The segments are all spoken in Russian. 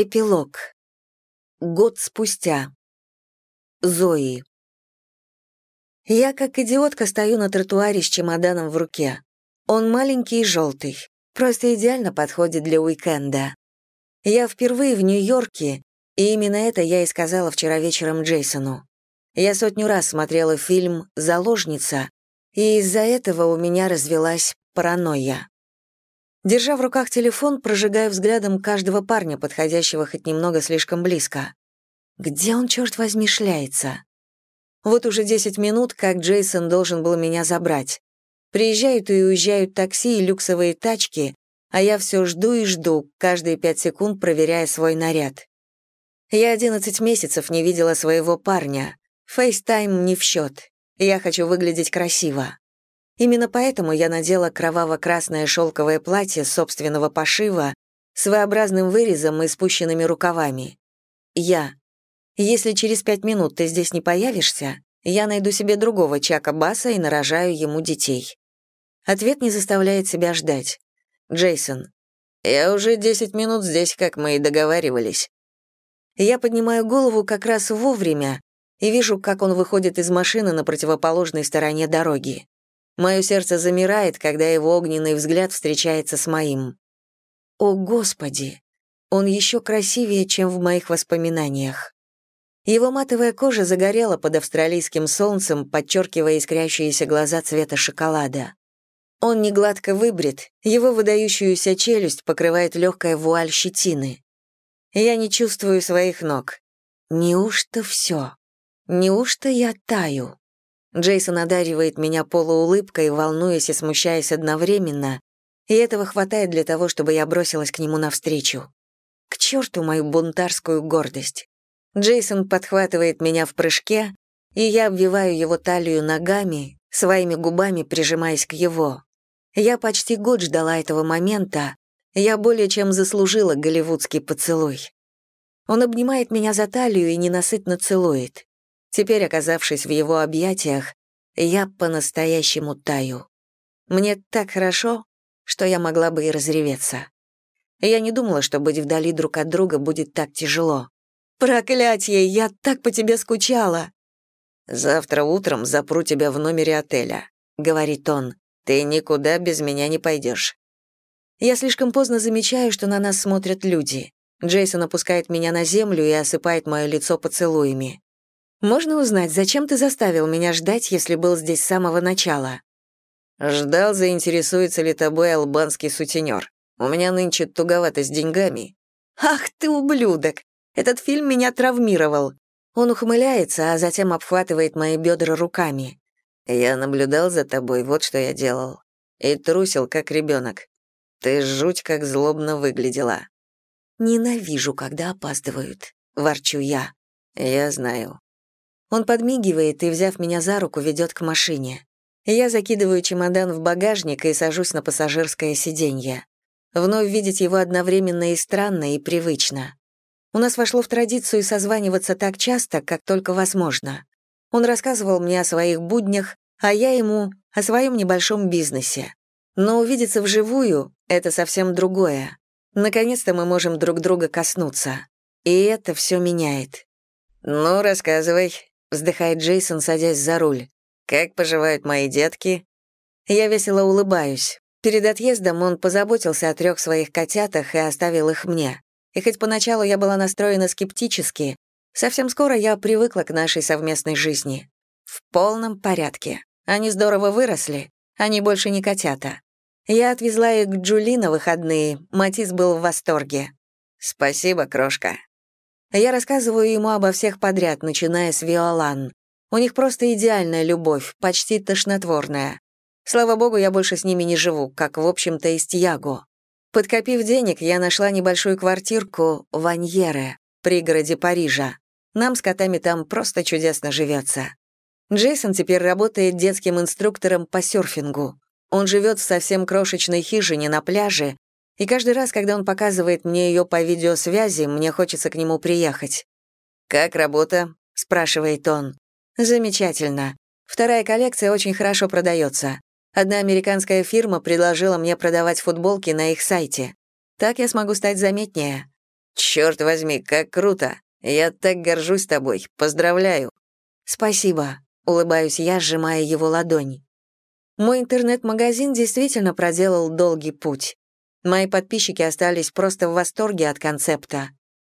Эпилог. Год спустя. Зои. Я как идиотка стою на тротуаре с чемоданом в руке. Он маленький и желтый, просто идеально подходит для уикенда. Я впервые в Нью-Йорке, и именно это я и сказала вчера вечером Джейсону. Я сотню раз смотрела фильм «Заложница», и из-за этого у меня развелась паранойя. Держа в руках телефон, прожигаю взглядом каждого парня, подходящего хоть немного слишком близко. Где он, черт возьми, шляется? Вот уже 10 минут, как Джейсон должен был меня забрать. Приезжают и уезжают такси и люксовые тачки, а я все жду и жду, каждые пять секунд проверяя свой наряд. Я 11 месяцев не видела своего парня. FaceTime не в счет. Я хочу выглядеть красиво. Именно поэтому я надела кроваво-красное шелковое платье собственного пошива с своеобразным вырезом и спущенными рукавами. Я. Если через пять минут ты здесь не появишься, я найду себе другого Чака Баса и нарожаю ему детей. Ответ не заставляет себя ждать. Джейсон. Я уже 10 минут здесь, как мы и договаривались. Я поднимаю голову как раз вовремя и вижу, как он выходит из машины на противоположной стороне дороги. Мое сердце замирает, когда его огненный взгляд встречается с моим. О, Господи! Он еще красивее, чем в моих воспоминаниях. Его матовая кожа загорела под австралийским солнцем, подчеркивая искрящиеся глаза цвета шоколада. Он не гладко выбрит, его выдающуюся челюсть покрывает легкая вуаль щетины. Я не чувствую своих ног. Неужто все? Неужто я таю? Джейсон одаривает меня полуулыбкой, волнуясь и смущаясь одновременно, и этого хватает для того, чтобы я бросилась к нему навстречу. К черту мою бунтарскую гордость. Джейсон подхватывает меня в прыжке, и я обвиваю его талию ногами, своими губами прижимаясь к его. Я почти год ждала этого момента, я более чем заслужила голливудский поцелуй. Он обнимает меня за талию и ненасытно целует. Теперь, оказавшись в его объятиях, я по-настоящему таю. Мне так хорошо, что я могла бы и разреветься. Я не думала, что быть вдали друг от друга будет так тяжело. «Проклятье, я так по тебе скучала!» «Завтра утром запру тебя в номере отеля», — говорит он. «Ты никуда без меня не пойдешь». Я слишком поздно замечаю, что на нас смотрят люди. Джейсон опускает меня на землю и осыпает мое лицо поцелуями. Можно узнать, зачем ты заставил меня ждать, если был здесь с самого начала?» «Ждал, заинтересуется ли тобой албанский сутенер. У меня нынче туговато с деньгами». «Ах ты, ублюдок! Этот фильм меня травмировал». Он ухмыляется, а затем обхватывает мои бедра руками. «Я наблюдал за тобой, вот что я делал. И трусил, как ребенок. Ты жуть как злобно выглядела». «Ненавижу, когда опаздывают», — ворчу я. «Я знаю. Он подмигивает и, взяв меня за руку, ведет к машине. Я закидываю чемодан в багажник и сажусь на пассажирское сиденье. Вновь видеть его одновременно и странно, и привычно. У нас вошло в традицию созваниваться так часто, как только возможно. Он рассказывал мне о своих буднях, а я ему о своем небольшом бизнесе. Но увидеться вживую — это совсем другое. Наконец-то мы можем друг друга коснуться. И это все меняет. «Ну, рассказывай», вздыхает Джейсон, садясь за руль. Как поживают мои детки? Я весело улыбаюсь. Перед отъездом он позаботился о трех своих котятах и оставил их мне. И хоть поначалу я была настроена скептически, совсем скоро я привыкла к нашей совместной жизни. В полном порядке. Они здорово выросли, они больше не котята. Я отвезла их к Джули на выходные, Матис был в восторге. «Спасибо, крошка», я рассказываю ему обо всех подряд, начиная с Виолан. У них просто идеальная любовь, почти тошнотворная. Слава богу, я больше с ними не живу, как, в общем-то, и с Тьяго. Подкопив денег, я нашла небольшую квартирку в Аньере, пригороде Парижа. Нам с котами там просто чудесно живется. Джейсон теперь работает детским инструктором по серфингу. Он живет в совсем крошечной хижине на пляже и каждый раз, когда он показывает мне ее по видеосвязи, мне хочется к нему приехать. «Как работа?» — спрашивает он. «Замечательно. Вторая коллекция очень хорошо продается. Одна американская фирма предложила мне продавать футболки на их сайте. Так я смогу стать заметнее. «Черт возьми, как круто! Я так горжусь тобой, поздравляю!» «Спасибо», — улыбаюсь я, сжимая его ладонь. Мой интернет-магазин действительно проделал долгий путь. Мои подписчики остались просто в восторге от концепта.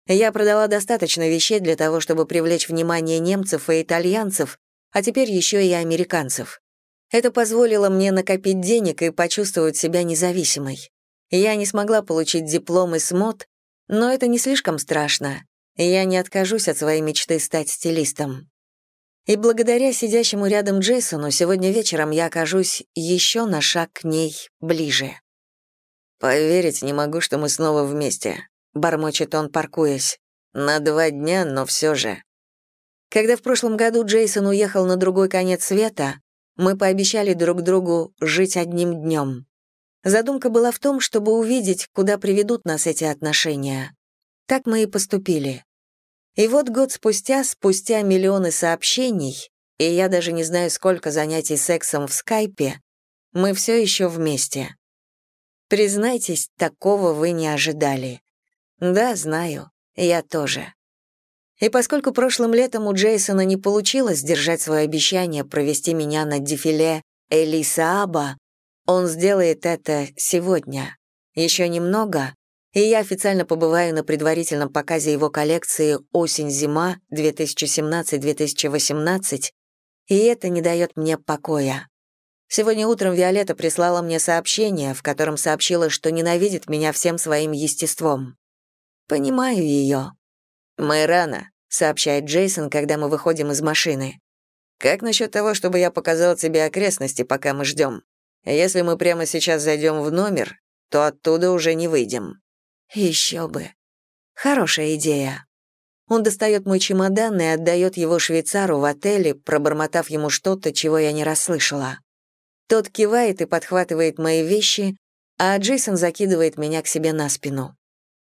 Я продала достаточно вещей для того, чтобы привлечь внимание немцев и итальянцев, а теперь еще и американцев. Это позволило мне накопить денег и почувствовать себя независимой. Я не смогла получить диплом из МОД, но это не слишком страшно. Я не откажусь от своей мечты стать стилистом. И благодаря сидящему рядом Джейсону сегодня вечером я окажусь еще на шаг к ней ближе. «Поверить не могу, что мы снова вместе», — бормочет он, паркуясь. «На два дня, но все же». Когда в прошлом году Джейсон уехал на другой конец света, мы пообещали друг другу жить одним днем. Задумка была в том, чтобы увидеть, куда приведут нас эти отношения. Так мы и поступили. И вот год спустя, спустя миллионы сообщений, и я даже не знаю, сколько занятий сексом в скайпе, мы все еще вместе. Признайтесь, такого вы не ожидали. Да, знаю, я тоже. И поскольку прошлым летом у Джейсона не получилось сдержать свое обещание провести меня на дефиле Элиса Аба, он сделает это сегодня. Еще немного, и я официально побываю на предварительном показе его коллекции «Осень-зима» 2017-2018, и это не дает мне покоя. Сегодня утром Виолетта прислала мне сообщение, в котором сообщила, что ненавидит меня всем своим естеством. Понимаю ее. «Мы рано», — сообщает Джейсон, когда мы выходим из машины. «Как насчет того, чтобы я показал тебе окрестности, пока мы ждем? Если мы прямо сейчас зайдем в номер, то оттуда уже не выйдем». Еще бы. Хорошая идея. Он достает мой чемодан и отдает его швейцару в отеле, пробормотав ему что-то, чего я не расслышала. Тот кивает и подхватывает мои вещи, а Джейсон закидывает меня к себе на спину.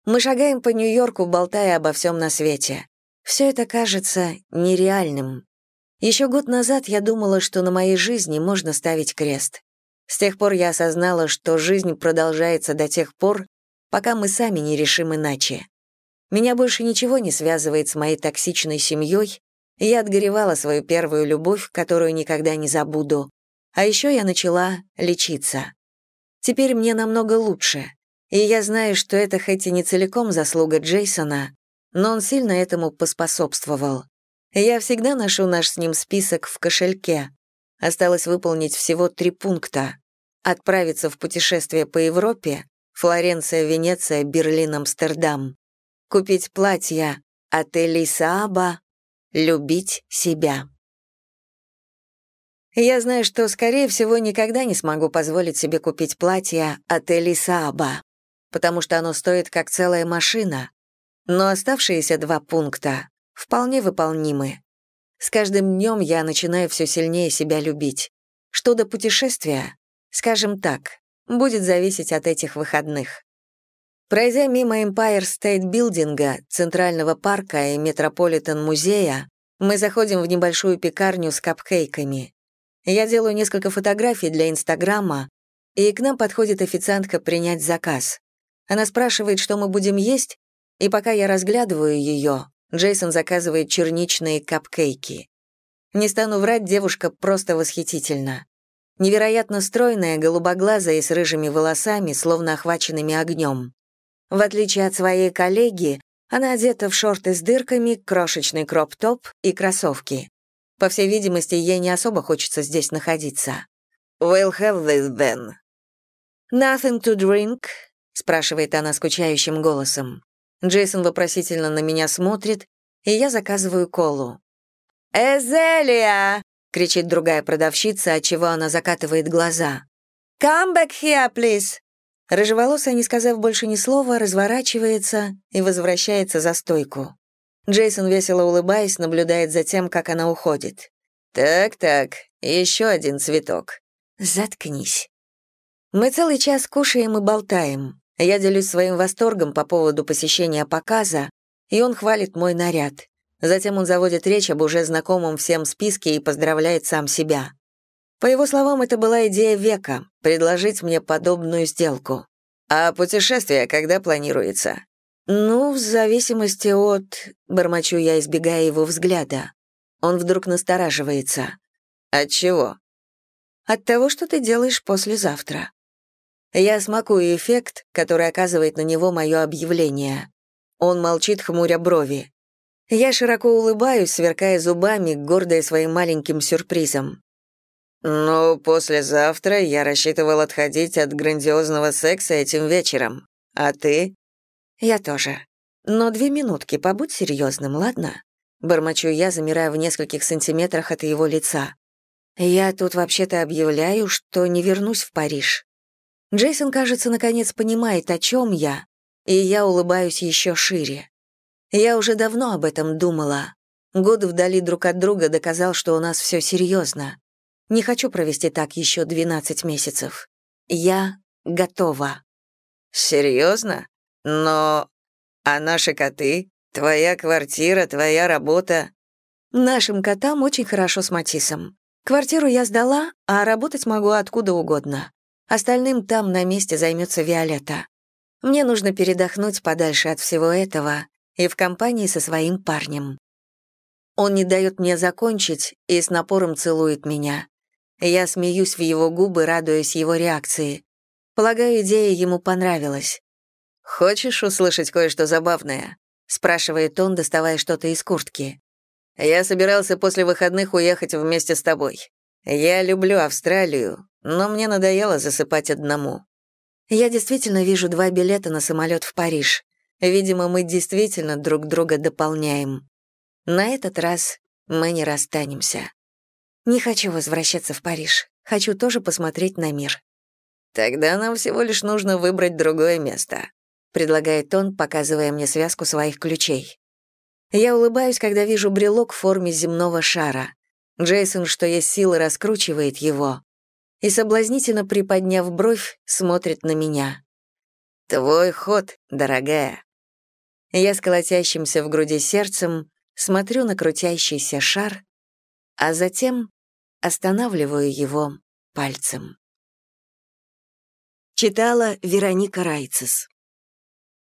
Мы шагаем по Нью-Йорку, болтая обо всем на свете. Все это кажется нереальным. Еще год назад я думала, что на моей жизни можно ставить крест. С тех пор я осознала, что жизнь продолжается до тех пор, пока мы сами не решим иначе. Меня больше ничего не связывает с моей токсичной семьей, я отгоревала свою первую любовь, которую никогда не забуду. А еще я начала лечиться. Теперь мне намного лучше. И я знаю, что это хоть и не целиком заслуга Джейсона, но он сильно этому поспособствовал. Я всегда ношу наш с ним список в кошельке. Осталось выполнить всего три пункта. Отправиться в путешествие по Европе, Флоренция, Венеция, Берлин, Амстердам. Купить платья от Элисааба, любить себя. Я знаю, что, скорее всего, никогда не смогу позволить себе купить платье от Элисааба потому что оно стоит как целая машина. Но оставшиеся два пункта вполне выполнимы. С каждым днем я начинаю все сильнее себя любить. Что до путешествия, скажем так, будет зависеть от этих выходных. Пройдя мимо Empire State Building, Центрального парка и Метрополитен-музея, мы заходим в небольшую пекарню с капкейками. Я делаю несколько фотографий для Инстаграма, и к нам подходит официантка принять заказ. Она спрашивает, что мы будем есть, и пока я разглядываю ее, Джейсон заказывает черничные капкейки. Не стану врать, девушка просто восхитительна. Невероятно стройная, голубоглазая и с рыжими волосами, словно охваченными огнем. В отличие от своей коллеги, она одета в шорты с дырками, крошечный кроп-топ и кроссовки. По всей видимости, ей не особо хочется здесь находиться. «We'll have this then». «Nothing to drink», спрашивает она скучающим голосом. Джейсон вопросительно на меня смотрит, и я заказываю колу. «Эзелия!» — кричит другая продавщица, отчего она закатывает глаза. «Come back here, please!» Рыжеволосая, не сказав больше ни слова, разворачивается и возвращается за стойку. Джейсон, весело улыбаясь, наблюдает за тем, как она уходит. «Так-так, еще один цветок». «Заткнись». Мы целый час кушаем и болтаем. Я делюсь своим восторгом по поводу посещения показа, и он хвалит мой наряд. Затем он заводит речь об уже знакомом всем списке и поздравляет сам себя. По его словам, это была идея века — предложить мне подобную сделку. «А путешествие когда планируется?» Ну, в зависимости от... Бормочу я, избегая его взгляда. Он вдруг настораживается. От чего? От того, что ты делаешь послезавтра. Я смакую эффект, который оказывает на него мое объявление. Он молчит, хмуря брови. Я широко улыбаюсь, сверкая зубами, гордая своим маленьким сюрпризом. «Ну, послезавтра я рассчитывал отходить от грандиозного секса этим вечером. А ты?» «Я тоже. Но две минутки, побудь серьезным, ладно?» Бормочу я, замирая в нескольких сантиметрах от его лица. «Я тут вообще-то объявляю, что не вернусь в Париж». Джейсон, кажется, наконец понимает, о чем я, и я улыбаюсь еще шире. Я уже давно об этом думала. Год вдали друг от друга доказал, что у нас все серьезно. Не хочу провести так еще 12 месяцев. Я готова. Серьезно? Но... А наши коты? Твоя квартира, твоя работа? Нашим котам очень хорошо с Матисом. Квартиру я сдала, а работать могу откуда угодно. Остальным там на месте займется Виолетта. Мне нужно передохнуть подальше от всего этого и в компании со своим парнем. Он не дает мне закончить и с напором целует меня. Я смеюсь в его губы, радуясь его реакции. Полагаю, идея ему понравилась. «Хочешь услышать кое-что забавное?» — спрашивает он, доставая что-то из куртки. «Я собирался после выходных уехать вместе с тобой. Я люблю Австралию, но мне надоело засыпать одному». Я действительно вижу два билета на самолет в Париж. Видимо, мы действительно друг друга дополняем. На этот раз мы не расстанемся. Не хочу возвращаться в Париж. Хочу тоже посмотреть на мир. Тогда нам всего лишь нужно выбрать другое место, предлагает он, показывая мне связку своих ключей. Я улыбаюсь, когда вижу брелок в форме земного шара. Джейсон, что есть силы, раскручивает его и, соблазнительно приподняв бровь, смотрит на меня. «Твой ход, дорогая». Я с колотящимся в груди сердцем смотрю на крутящийся шар, а затем останавливаю его пальцем. Читала Вероника Райцес